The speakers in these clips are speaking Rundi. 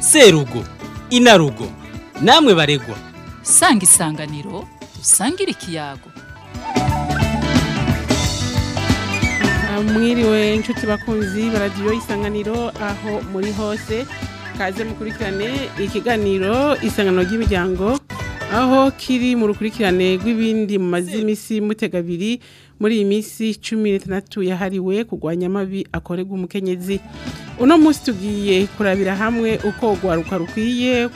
serugo inarugo namwe baregwa sanga isanganiro dusangire ikiyago ah, mwiriwe inshuti bakunzi baradiyo isanganiro aho muri hose kaze mukurikirane ikiganiro isangano ry'imiryango aho kiri mu rukurikirane rw'ibindi mu mazimisi mutega abiri muri iyi minsi cumi n'itandatu yahariwe kurwanya amabi akorerwa umukenyezi uno munsi tugiye kurabira hamwe uko rwaruka rukwiye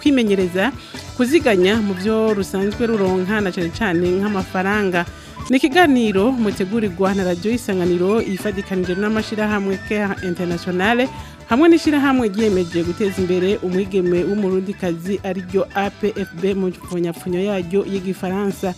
kwimenyereza kuziganya mu byo rusanzwe ruronka na cyane cyane nk'amafaranga ni ikiganiro mutegurirwa na radiyo y'isanganiro yifadikanije n'amashyirahamwe ke interinasiyonale hamwe n'ishyirahamwe ryiyemeje guteza imbere umwigeme w'umurundikazi ariryo apfb mu mpfungapfunyo yaryo y'igifaransa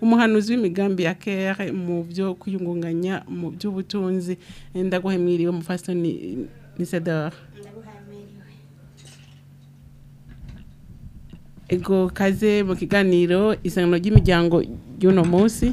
umuhanuzi w'imigambi ya Care mu byo kwiyungunganya mu by'ubutunzi ndaguhemwiriwe mufasoni Misedor ego kaze mu kiganiro isangano ry'imiryango y'uno munsi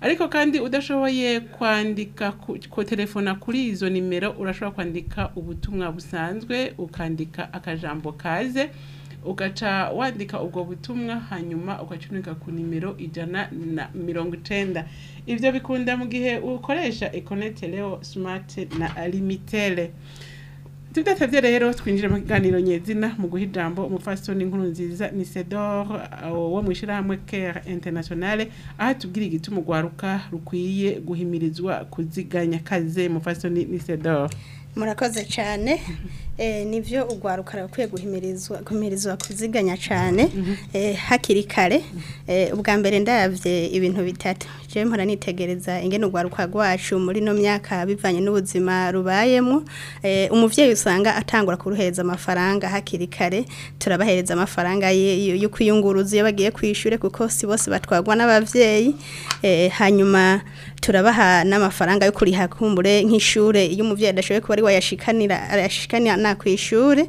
ariko kandi udashoboye kwandika ko telefona kuri izo nimero urashobora kwandika ubutumwa busanzwe ukandika akajambo kaze ugaca wandika ubwo butumwa hanyuma ugacunika ku nimero ijana na mirongo icenda ibyo bikunda mu gihe ukoresha ekonete reo simati na alimitele tudasabye rero twinjire mu kiganiro nyezina mu guha ijambo umupfasoni inkuru nziza ni sedor uh, wo mu ishyirahamwe care internationale aho atubwira igituma urwaruka rukwiye guhimirizwa kuziganya kaze umupfasoni ni sedor murakoze cyane eh, nibyo urwaruka rukwiye guhimirizwa kuziganya cyane mm-hmm. eh, hakiri kare eh, ubwa mbere ndabye ibintu bitatu jewe mpora nitegereza ingene urwaruka rwacu muri no myaka bivanye n'ubuzima rubayemo eh, umubyeyi usanga atangura kuruhereza amafaranga hakiri kare turabahereza amafaranga yo kwiyunguruza iyo bagiye kwishyure kuko si bose batwagwa n’ababyeyi eh, hanyuma turabaha n'amafaranga yo kuriha kumbure nk'ishure iyo umuvyeyi adashoboye kuba ari wayashikanira arashikana kw'ishure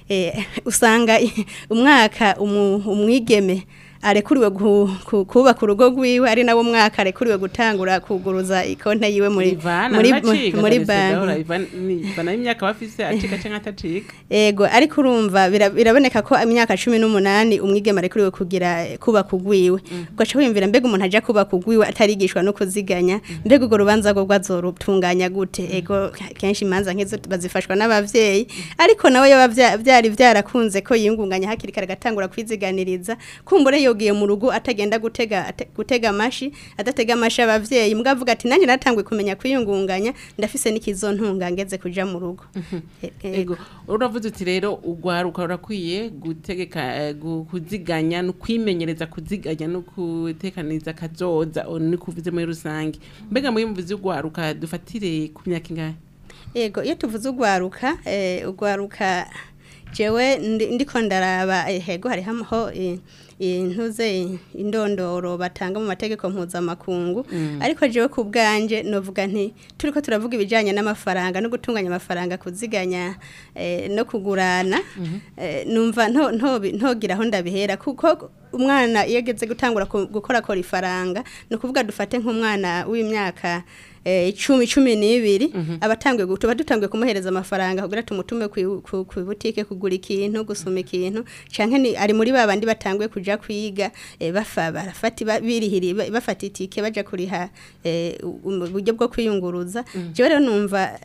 eh, usanga umwaka umwigeme arekuriwe kubaka urugo rwiwe ari nawo mwaka arekuriwe gutangura kuguruza ikonte yiwe muri muri muri banki banaho imyaka bafise acika cyangwa atacika yego ariko urumva biraboneka ko imyaka cumi n'umunani umwigema arekuriwe kugira kubaka ugwiwe mm. ugaca wiyumvira mbega umuntu ajya kubaka ugwiwe atarigishwa no kuziganya mbega urwo rubanza rwo rwazorutunganya gute mm. ego kenshi imanza nk'izo bazifashwa n'ababyeyi ariko nawe yaba byari byarakunze ko yiyungunganya hakiri kare agatangura kwiziganiriza kumbure iyo yavugiye mu rugo atagenda gutega gutega amashi adatega amashi abavyeyi mugavuga ati nanjye natangwe kumenya kwiyungunganya ndafise n'ikizontunganga ngeze kujya mu rugo mhm. e-, e-, ego uravuze uti rero ugwaruka urakwiye gutegeka eh, kuziganya no kwimenyereza kuziganya no gutekaniza kazoza ni kuvuze muri rusange mbega muri muvuze ugwaruka dufatire ku myaka ingahe yego iyo tuvuze ugwaruka eh, ugwaruka jewe ndiko ndaraba hari eh, hariho intuze indondoro batanga mu mategeko mpuzamakungu mm. ariko jewe ku bwanjye novuga nti turi turavuga ibijyanye n'amafaranga no gutunganya amafaranga kuziganya eh, no kugurana mm-hmm. eh, numva ntogire aho ndabihera kuko umwana iyo ageze gutangura gukora ifaranga ni ukuvuga dufate nk'umwana w'imyaka Eh, icumi cumi n'ibiri mhm. abatangwe tuba dutambwe kumuhereza amafaranga kugira tumutume ku butike kugura ikintu gusoma ikintu ni ari muri ba bandi batangwe kujya kwiga eh, bafata itike bajya kuriha eh, uburyo bwo kwiyunguruza mm. rero numva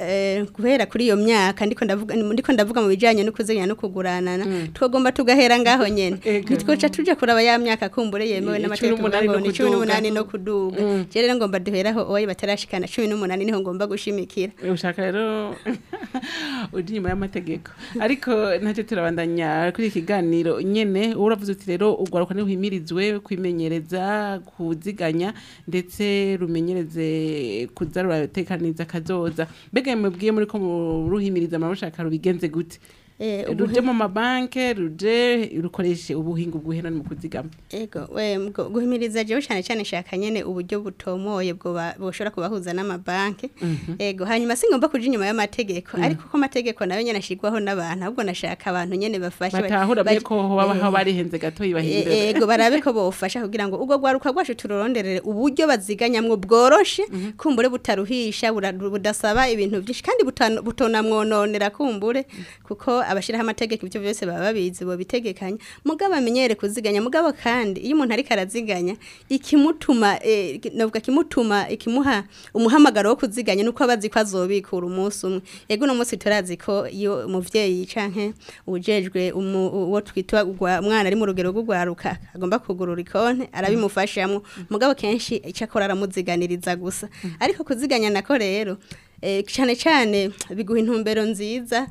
guhera kuri iyo myaka ndiko ndavuga mu bijyanye no kuzenya no kuguranana mm. twagomba tugahera ngaho nyine ntitwica tujya kuraba ya myaka kumbure yemewe n'amategeko cumi n'umunani no kuduga mm. rero ngomba duheraho uwo batarashikana cumi n'umunani niho ngomba gushimikira ushaka rero ujya inyuma y'amategeko ariko ntacyo turabandanya kuri iki kiganiro nyine uravuze uti rero urwaruka ntiwimirizwe kwimenyereza kuziganya ndetse rumenyereze kuza ruratekaniza kazoza mbega mubwiye muri ko ruhimiriza amabashaka rubigenze gute ruje eh, mu mabanki ruje rukoreshe ubuhinga bw'ubuhera mu kuzigama yego guhimiriza jewe cyane cyane nshaka nyine uburyo butomoye bushobora kubahuza n'amabanki mhm. ego hanyuma si ngombwa kuja inyuma y'amategeko mm. ariko ko amategeko nayo nyine ashyirwaho n'abantu ahubwo nashaka abantu nyine bafasha batahura bye ko babaho barihenze gato yibahindura yego e-, barabe ko bawufasha kugira ngo ubwo rwaruka rwacu turoronderere uburyo baziganyamwo bworoshe mhm. kumbure butaruhisha budasaba ibintu byinshi kandi butonamwononera kumbure mm. kuko abashiraho amategeko ibyo byose baba babizi bo mugabo amenyere kuziganya mugabo kandi iyo umuntu ariko araziganya ikimutuma e, navuga kimutuma ikimuha umuhamagaro wo kuziganya nuko abazi ko azobikura umunsi umwe yego no munsi turazi ko iyo umuvyeyi canke ujejwe uwo twitwa umwana ari mu rugero rw'ugwaruka agomba kugurura ikonte arabimufashamo mugabo kenshi icyo akora aramuziganiriza gusa mm. ariko kuziganya nako rero Eh, cyane cyane biguha intumbero nziza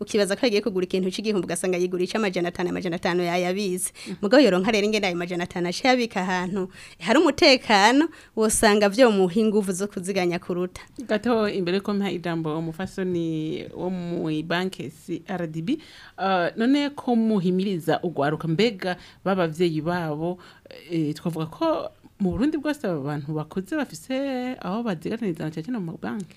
ukibaza ko agiye kugura ikintu cy'igihumbi ugasanga yigura icy'amajana atanu amajana atanu yayabize mm. mugabo yoronka rero ingene ayo majana atanu aciyabika ahantu hari umutekano wosanga byo muhe ingufu zo kuziganya kuruta gato imbere ko mpa ijambo umufasoni wo mu banki si CRDB uh, none ko muhimiriza ugwaruka mbega bababyeyi babo eh, twavuga ko mu Burundi bwose abantu bakuze bafise aho bazigataniriza na cyane mu banki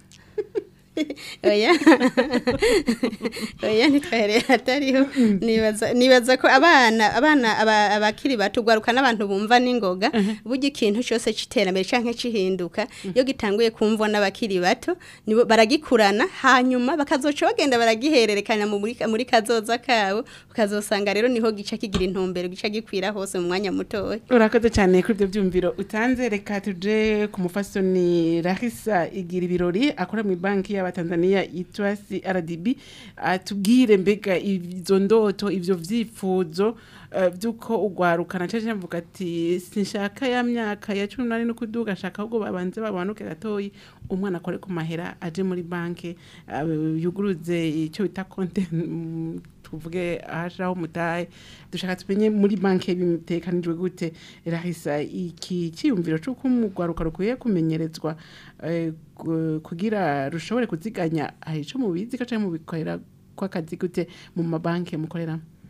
oya oh, oya oh, ntitwahereye atariho nibaza ko abana abana abakiri bato ugaruka n'abantu bumva n'ingoga uh-huh. burya ikintu cyose cy'iterambere cyangwa kihinduka mm-hmm. iyo gitanguye kumvwa n'abakiri bato baragikurana hanyuma bakazoca bagenda baragihererekanya muri kazoza kabo ukazosanga rero niho gica kigira intumbero gica gikwira hose mu mwanya mutoya urakoze cyane kuri ibyo byumviro utanze reka tuje ku mufasoni rahisa igira ibirori akora mu banki y'aba Tanzania yitwa CRDB atubwire mbega izo ndoto ivyo vyifuzo Eh, by'uko ugwaruka na cyaje mvuga ati sinshaka ya myaka ya cumi no kuduga shaka ahubwo babanze babanuke gatoyi umwana akore ku mahera aje muri banki eh, yuguruze icyo bita konte mm, tuvuge ahashiraho umutahe dushaka tumenye muri banki bimitekanijwe gute rahisa iki cyiyumviro cy'uko umugwaruka rukwiye kumenyerezwa eh, kugira rushobore kuziganya hari icyo mubizi cyangwa mubikorera kw'akazi gute mu mabanki mukoreramo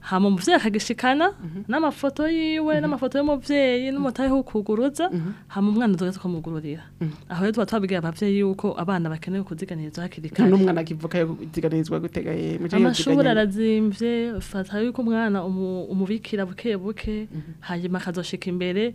hama umubyeyi akagishikana mhm. n'amafoto yiwe mhm. n'amafoto y'umubyeyi mhm. n'umutahe w'ukuguruza hama umwana tuba tukamugururira aho rero tuba twabwiye ababyeyi yuko abana bakeneye kuziganirizwa hakiri kare n'umwana akivuka kuziganirizwa gutega amashuri arazimvye ufata yuko umwana umubikira buke buke hanyuma akazoshika imbere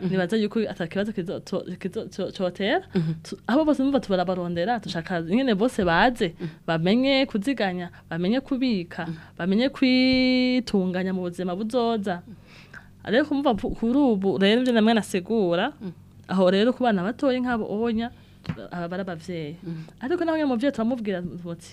nibaza yuko atakibazo cyotera mm-hmm. abo bose mva tubarabarondera dushaka nyine bose baze bamenye kuziganya bamenye kubika bamenye kwitunganya mu buzima buzoza ariko kumva kuri ubu rero ibyo namwe nasigura mm. aho rero ku bana batoye nk'abo onya aba ari ababyeyi mm. ariko namwe mu byeyi turamubwira muti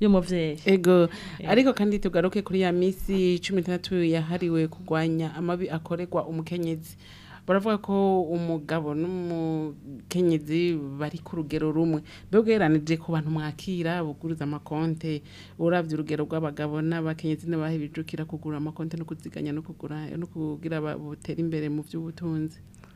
y'umuvyeyi ego ariko kandi tugaruke kuri ya misi 16 yahariwe kurwanya amabi akoregwa umukenyezi baravuga ko umugabo n'umukenyezi bari ku rugero rumwe mbega ugereranije ku bantu mwakira buguruza amakonte urabye urugero rw'abagabo n'abakenyezi n'abahe bijukira kugura amakonte no kuziganya no kugura no kugira batere imbere mu by'ubutunzi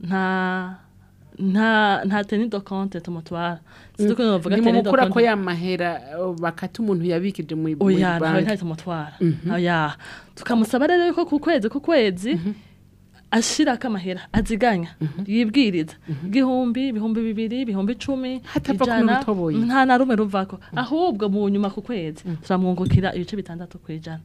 nta nta nta teni do konte tumutwara siduko mm. novuga teni do konte nimukura ko mahera bakata umuntu yabikije mu banki oya ntawe ntawe tumutwara oya tukamusaba rero ko ku kwezi ku kwezi mm -hmm. ashira k'amahera aziganya mhm. yibwiriza mhm. igihumbi ibihumbi bibiri ibihumbi icumi ijana nta na rumwe ruvako mhm. ahubwo mu nyuma ku kwezi turamwungukira ibice bitandatu ku ijana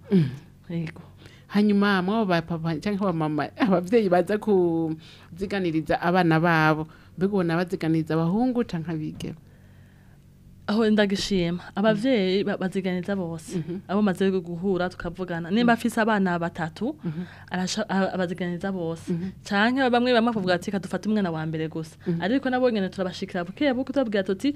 hanyuma mwabo ba papa cyangwa abamama ababyeyi baza kuziganiriza abana babo mbega ubona baziganiriza abahungu cyangwa abigeme aho ndagishima abavyeyi baziganiza bose mhm. abo maze guhura tukavugana nimba mhm. afise abana batatu mhm. abaziganiza bose canke bamwe bamwe bavuga ati kadufata umwana wa mbere gusa ariko nabo nyene turabashikira buke buke tubabwira tuti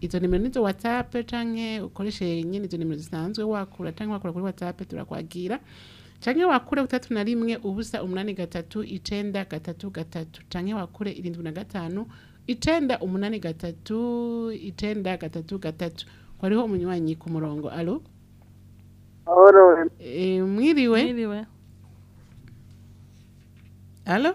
izo nimero nizo whatsapp canke ukoreshe nyene izo nimero zisanzwe wakura canke wakura kuri whatsapp turakwakira canke wakure utatu na rimwe ubusa umunani gatatu icenda gatatu gatatu canke wakure irindwi na gatanu icenda umunani gatatu icenda gatatu gatatu kwariho umunywanyi kumurongo murongo alo e, mwiriwe mwiriwe alo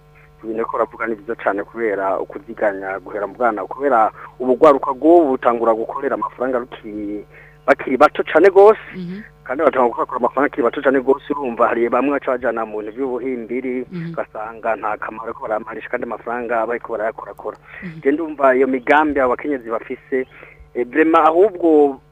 ibintu ko uravuga ni byiza cyane kubera ukuziganya guhera mu bwana kubera ubugwaruka bw'ubu butangura gukorera amafaranga bakiri bato cyane rwose mhm. kandi batanga gukora amafaranga akiri bato cyane rwose urumva hari bamwe baca bajyana mu bintu by'ubuhimbiri mhm. ugasanga nta kamaro ko baramarisha kandi amafaranga bari ko barayakorakora mhm. njye ndumva iyo migambi abo bakenyezi bafise brema eh, ahubwo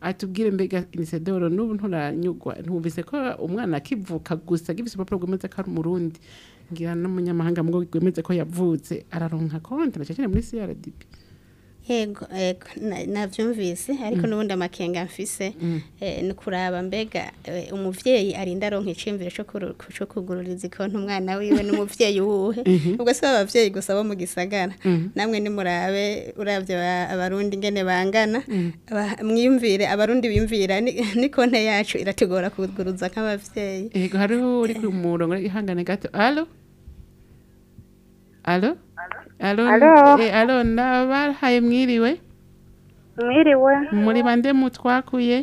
atubwire mbega nisedor n'ubu nturanyugwa ntumvise ko umwana akivuka gusa agifise urupapuro rwemeza ko ari umurundi ngira n'umunyamahanga mwo wemeze ko yavutse araronka konti aracecere muri CRDB yego eh, nabyumvise ariko mm. n'ubundi amakenga mfise mm. eh, ni kuraba mbega eh, umubyeyi arinda aronka iciyumviro cyo kugururiza konti umwana wiwe n'umubyeyi wuhe mhm. ubwo si ababyeyi gusa bo mu gisagara mm. namwe nimurabe urabye abarundi ingene bangana mwiyumvire abarundi biyumvira ni konti yacu iratugora kuguruza nk'ababyeyi yego hariho uri ku murongo ihangane gato alo alo alo eh, ndabahaye mwiriwe mwiriwe muri bande mutwakuye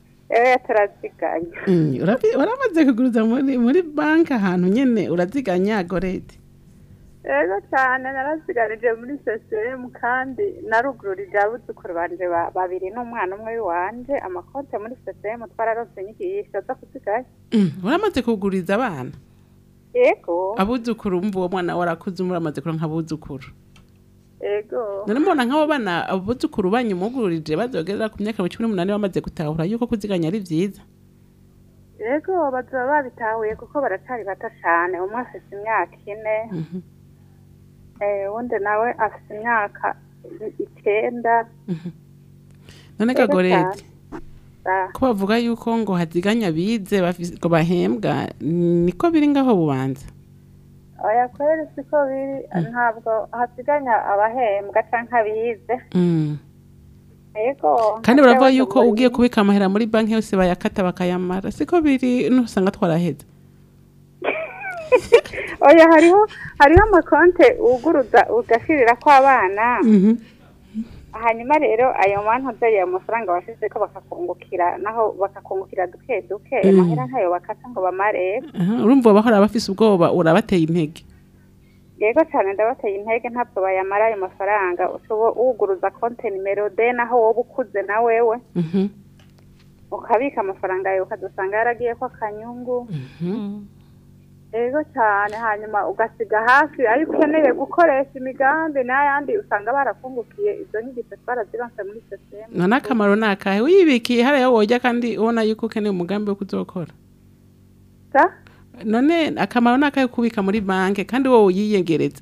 eee turaziganya mm, uramaze kuguruza muri banki ahantu nyine uraziganya gorede rero cyane naraziganije muri sesiyemu kandi na ruguru rya banje babiri n'umwana umwe w'iwanje amakonti muri sesiyemu twararonse inyigisho zo kuziganya mm, uramaze kuguriza abana yego abuzukuru mvu uwo mwana warakuze muramaze kura nk'abuzukuru yego none mbona nk'abo bana abuzukuru banyu mugurije bazogera ku myaka cumi bamaze gutahura yuko kuziganya ari byiza yego bazaba babitahuye kuko baracari bato cyane umwe afite imyaka ine mhm. eh, uwundi nawe afite imyaka icyenda mhm. none kagorete ko bavuga yuko ngo hadiganya bize ngo bahembwa niko biri ngaho bubanza oya kweri siko biri mm. ntabwo hasiganya abahembwa cyangwa abize mm. kandi baravuga yuko ugiye kubika amahera muri banki yose bayakata bakayamara siko biri ntusanga twaraheze oya hariho hariho amakonte uguruza ugashirira kw'abana mhm. hanyuma rero ayo manhoteli ya mafaranga bashyize ko bakakungukira naho bakakungukira duke duke mm. amahera ntayo bakata ngo bamareye urumva bahora bafise ubwoba urabateye intege yego cyane ndabateye intege ntabwo bayamara ayo mafaranga uguruza konti nimero de naho wowe ukuze na wewe mhm. ukabika amafaranga yawe ukadusanga yaragiye ko akanyungu mhm. mm. rero cyane hanyuma ugasiga hafi ayo ukeneye gukoresha imigambi n'ayandi usanga barakungukiye izo nyigisho twarazibanse muri sisiteme nta n'akamaro ni akahe wiyibikiye hariya wojya kandi ubona yuko ukeneye umugambi wo kuzokora none akamaro ni akahe kubika muri banki kandi wowe uyiyegereza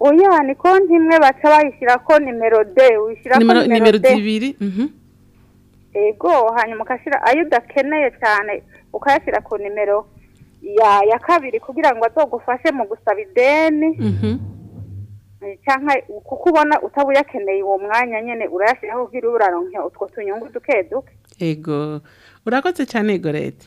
oya ni konti imwe baca bayishyira ko nimero de wishyira ko nimero zibiri mhm. ego hanyuma ugashyira ayo udakeneye cyane ukayashyira ku nimero ya ya kabiri kugira ngo azogufashe mu gusaba ideni mhm mm cyangwa kuko ubona utabuyakeneye uwo mwanya nyene urashyiraho kugira uraronke utwo tunyungu duke duke ego urakoze cyane gorete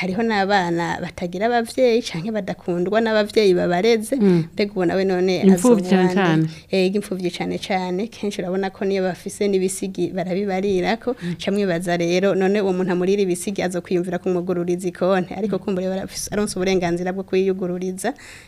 hariho n'abana batagira ababyeyi cyangwa badakundwa n'ababyeyi babareze mm. mbega ubona we none azubande imfubyi cyane cyane kenshi urabona ko niyo bafise n'ibisigi barabibarira ko mm. camwibaza rero none uwo muntu amurira ibisigi azokwiyumvira kumugururiza ikonte ariko kumbure barafise aronse uburenganzira bwo kwiyugururiza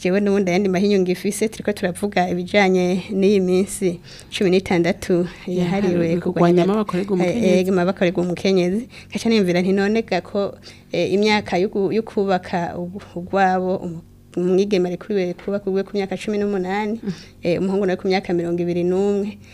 jewe n'ubundi ayandi mahinyungu ifise turiko turavuga ibijyanye n'iyi minsi cumi n'itandatu yahariwe kurwanya amabakorerwa eh, umukenyezi eh, nkaca nimvira nti ko eh, imyaka yo kubaka ubwabo umwigeme ari kuba ku ku myaka cumi n'umunani mm. eh, umuhungu nawe ku myaka mirongo ibiri n'umwe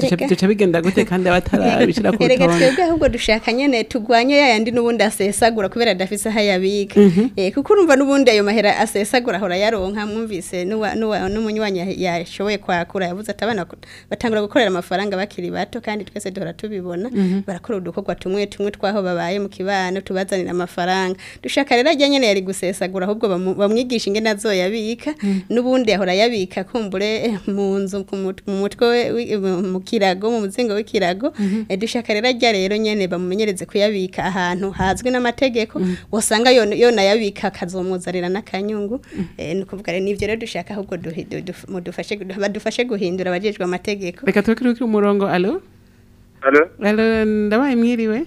duca bigenda gute kandi abatarabishyira ku rutonde reka twebwe ahubwo dushaka nyine tugwanye ya yandi n'ubundi asesagura kubera adafise aho ayabiga mhm. eh, kuko urumva n'ubundi ayo mahera asesagura ahora yaronka mwumvise n'umunywanyi yashoboye kwakura yavuze ati abana batangura gukorera amafaranga bakiri bato kandi twese duhora tubibona mhm. barakora udukorwa tumwe tumwe twaho babaye mu kibano tubazanira amafaranga dushaka rero ajya nyine yari gusesagura ahubwo bamwigisha ingene yabika mhm. n'ubundi ahora yabika kumbure eh, mu nzu mu mutwe we kirago mu muzingo w'ikirago mhm. eh, dushaka rero ajya rero nyene bamumenyereze kuyabika ahantu hazwi n'amategeko mhm. wasanga yonayabika akazomuzarira n'akanyungu mhm. eh, ni ukuvuga rero nivyo rero dushaka ahubwo badufashe guhindura abajejwe amategeko reka tuwe kuri umurongo alo alo ndabaye mwiriwe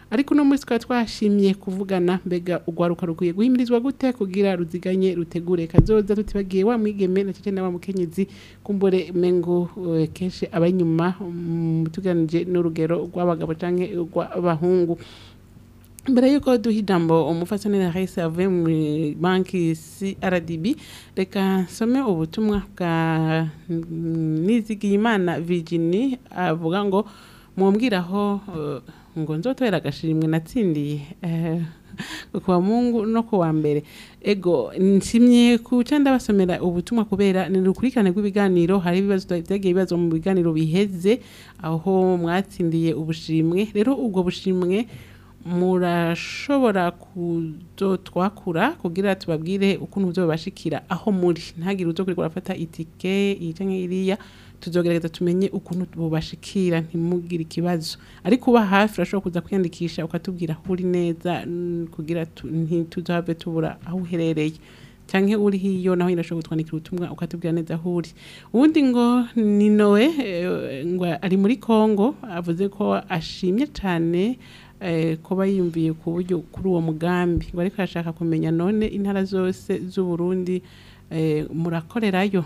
ariko uno munsi twari twashimye kuvugana mbega urwaruka rukwiye guhimirizwa gute kugira ruziganye rutegure kazoza tutibagiye wa mwigeme na cece wa mukenyezi kumbure mengo eh, kenshi abanyuma mm, tuganije n'urugero rw'abagabo canke rw'abahungu mbere y'uko duha ijambo umufashanira hahise avuye mu banki CRDB reka nsome ubutumwa bwa Nizigiyimana Virginie avuga ngo mumbwiraho uh, ngo nzotwera agashimwe natsindiye uh, kuwa mungu no wa mbere ego nshimye kuca ndabasomera ubutumwa kubera ni urukurikirane rw'ibiganiro hari ibibazo byagiye bibazo mu biganiro biheze aho mwatsindiye ubushimwe rero ubwo bushimwe murashobora kuzotwakura kugira tubabwire ukuntu uzobashikira aho muri ntagira uzo kuriko urafata itike iyi iriya tuzogerageza tumenye ukuntu bubashikira ntimugire ikibazo ariko uba hafi urashobora kuza kwiyandikisha ukatubwira aho uri neza mm, kugira ntituzohave tubura aho uherereye canke uri hiyo naho irashobora kutwandikira ubutumwa ukatubwira neza aho uri uwundi ngo ni nowe eh, ngo ari muri Congo avuze ko ashimye cyane Eh, kuba yiyumviye ku buryo kuri uwo mugambi bari kashaka kumenya none intara zose z’u Burundi eh, murakorerayo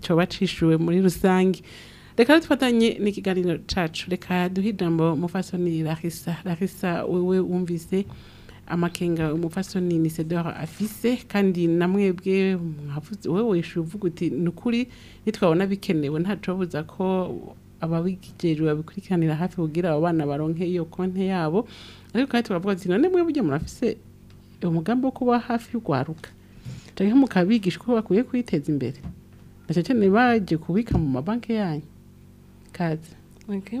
cyoba cishuwe muri rusange reka dufatanye n'ikiganiro cyacu reka duhe ijambo mufasoni rahisa rahisa wewe wumvise amakenga umupfasoni ni sedoro afise kandi namwebwe mwavuze wewe uvuga uti ni nitwabona bikenewe ntacobuza ko ababigejejwe babikurikiranira hafi kugira abana baronke iyo konte yabo ariko kandi turavuga ati none mwebwe murafise umugambi wo kuba hafi y'urwaruka canke mukabigisha ko bakwiye kwiteza imbere nacyo cyane baje kubika mu mabanki yanyu kaze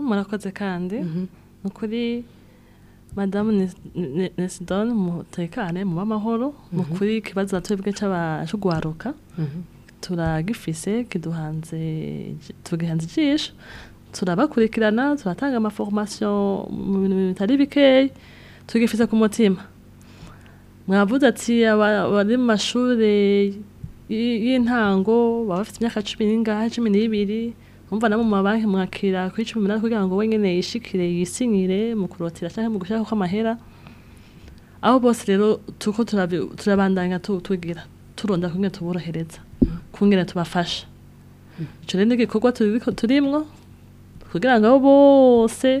murakoze kandi mhm. ni ukuri madamu nesidone mutekane mu b'amahoro mukuri mhm. ikibazo twebwe cyo mhm. turagifise kiduhanze tugihanze ijisho turabakurikirana turatanga amaforomasiyo mu bintu bitari bikeya tugifise ku mutima mwavuze ati abari mu mashuri y'intango baba bafite imyaka cumi n'ingahe cumi n'ibiri umva na mu mabanki mwakira kuri cumi n'umunani kugira ngo wenyine yishikire yisinyire mu kurotira cyangwa mu gushyiraho kw'amahera aho bose rero tuko turabandanya tugira turonda kumwe tuborohereza kungena tubafasha icyo rero ni igikorwa turimwo kugira ngo abo bose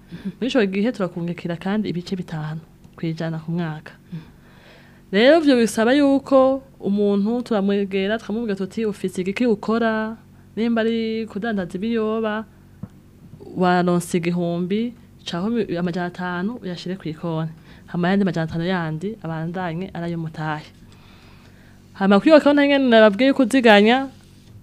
muri icyo gihe turakungukira kandi ibice bitanu ku ijana ku mwaka rero ibyo bisaba yuko umuntu turamwegera tukamubwira tuti ufite igiki ukora nimba ari kudandaza ibiyoba waronse igihumbi caho amajana atanu uyashire ku ikoni hama yandi majana atanu yandi abandanye arayo mutahe hama kuri iyo konti nababwiye yuko uziganya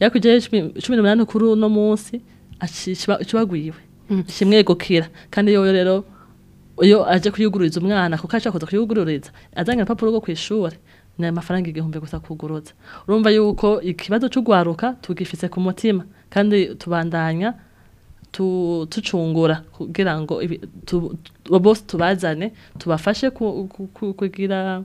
yakujeye 18 kuri uno munsi acibagwiwe mm. kimwegukira kandi yoyo rero iyo aje kuyugururiza umwana kuko ashaka kuza kuyugururiza azanye urupapuro rwo kwishura ni amafaranga igihumbi gusa kuguruza urumva yuko ikibazo cy'ugwaruka tugifise ku mutima kandi tubandanya tucungura kugira ngo bose tubazane tubafashe kugira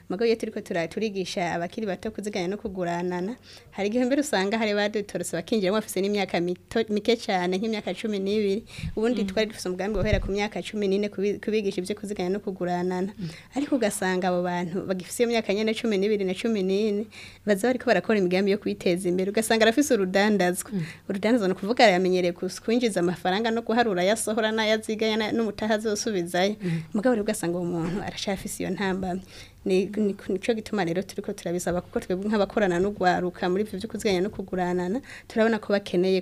mugabo iyo turiko turigisha abakiri bato kuziganya no kuguranana hari igihe mbere usanga hari badutorose bakinjiramo bafise n'imyaka mike cyane nk'imyaka cumi n'ibiri ubundi mm. twari dufise umugambi wohera ku myaka cumi n'ine kubigisha ibyo kuziganya no kuguranana mm. ariko ugasanga abo bantu bagifise imyaka myaka nyine cumi n'ibiri na cumi n'ine baza ko barakora imigambi yo kwiteza kwiteza imbere ugasanga arafise urudandazwa hmm. urudandazwa ni ukuvuga yamenyereye kwinjiza amafaranga no guharura ayasohora n'ayazigaye n'umutaha azosubizayo hmm. mugabo rero ugasanga uwo muntu arashafise iyo ntambamye nicyo gituma rero turi ko turabisaba kuko twebwe nk'abakorana n'ugwaruka muri ibyo byo kuziganya no kuguranana turabona ko bakeneye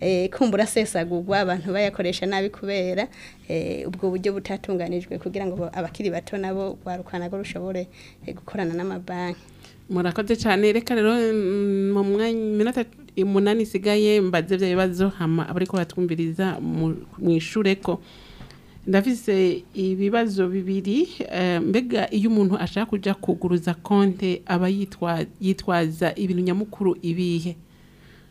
eh, kumbura sesagurwa abantu bayakoresha nabi kubera eh, ubwo buryo butatunganijwe kugira ngo abakiri bato nabo barukana go rushobore eh, gukorana n'amabanki murakoze cyane reka rero mm, mu mwanya umunani isigaye mbaze bya bibazo hama batwumviriza mu ishure ko ndafise ibibazo bibiri eh, mbega iyo umuntu ashaka kujya kuguruza konti aba yitwaza ibintu nyamukuru ibihe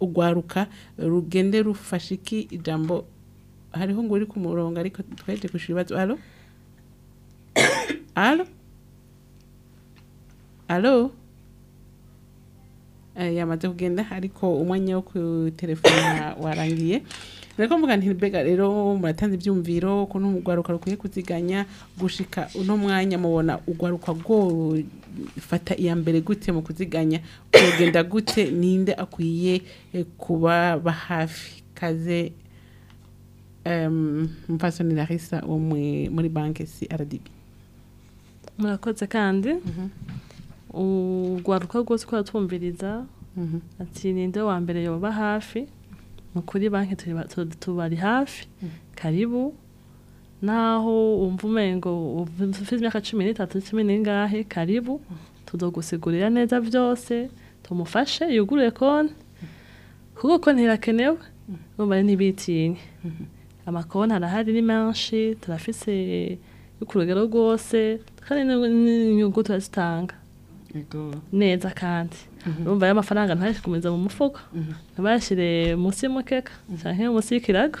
ugwaruka rugende rufashe iki ijambo hariho ngo uri ku murongo ariko twahite gushira ibibazo alo alo alo eh, yamaze kugenda ariko umwanya wo ku telefone warangiye rero mvuga nti mbega rero muratanze ibyumviro ukuntu urwaruka rukwiye kuziganya gushika uno mwanya mubona urwaruka rwofata iya mbere gute mu kuziganya kugenda gute ninde akwiye eh, kuba hafi kaze mupasoni larisa wo muri banki crdb murakoze kandi mhm. urwaruka rwose twumviriza mhm. ati ninde wa mbere yoba hafi kuri banki tubari hafi mm. karibu naho wumva umengo ufite imyaka cumi n'itatu cumi n'ingahe karibu tudogusigurira neza byose tumufashe yugure konti mm. kuko konti irakenewe numva mm. ntibitinye mm-hmm. amakonti arahari ni menshi turafise y'ukurugero rwose kandi n'inyungu turazitanga neza kandi mhm. urumva y'amafaranga ntari gukomeza mu mufuka mhm. ntibayashyire munsi y'umukeka mhm. cyangwa munsi y'ikirago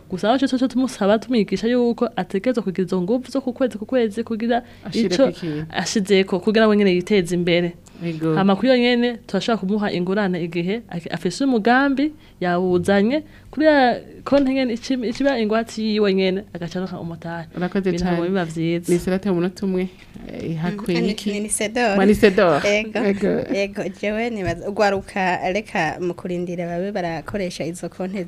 gusa aho cyo tumusaba tumigisha yuko ategerezwa kugira izo nguvu zo ku kwezi ku kwezi kugira ico ashizeko kugira ngo nyene yiteze imbere amakuru yonyine turashobora kumuha ingurane igihe afise umugambi yawuzanye kuri ya konti nyene ikiba ingwatsi yiwe nyene agacanuka umutari urakoze cyane biba vyiza ni serate mu munota umwe eh, hakwiki mm, ni sedor ni sedor ego ego jewe nibaza ugwaruka reka mu kurindira babe barakoresha izo konti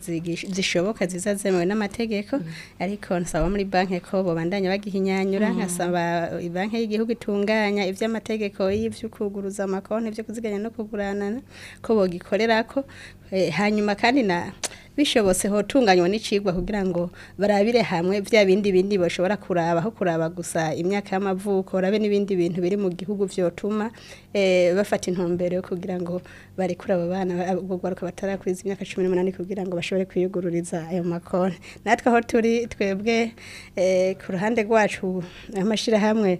zishoboka ziza zemewe n'amategeko mm. ariko nsaba muri banke ko bobandanya bagihinyanyura mm-hmm. nkasaba banki y'igihugu itunganya ivy'amategeko y'ivy'ukuguruza kuguza amakonti ibyo kuziganya no kugurana ko bogikorera ko eh, hanyuma kandi na bishobotse hotunganywa n'icigwa kugira ngo barabire hamwe bya bindi bindi bashobora kuraba aho kuraba gusa imyaka y'amavuko rabe n'ibindi bintu biri mu gihugu vyotuma eh, bafata intumbero yo kugira ngo barekura abo bana bagwaruka batarakwiza imyaka cumi 18 kugira ngo bashobore kwiyugururiza ayo makone natwe aho turi twebwe eh, ku ruhande rwacu amashyirahamwe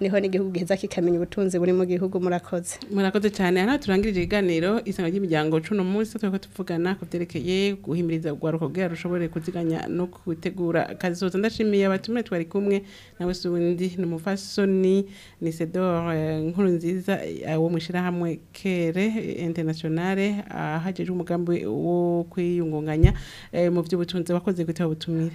niho n'igihugu giheza kikamenya ubutunzi buri mu gihugu murakoze murakoze cyane hano turangirije ibiganiro isanga ry'imiryango cuno munsi turiko tuvugana ku byerekeye guhimiriza urwaruka kugira rushobore kuziganya no gutegura kazoza ndashimiye abatumiwe twari kumwe nawe sundi ni umufasoni ni sedor eh, nkuru nziza eh, wo mu ishyirahamwe kere internationale ahajejwe umugambi wo kwiyungunga kwitunganya eh, mu by'ubutunzi wakoze gutya butumire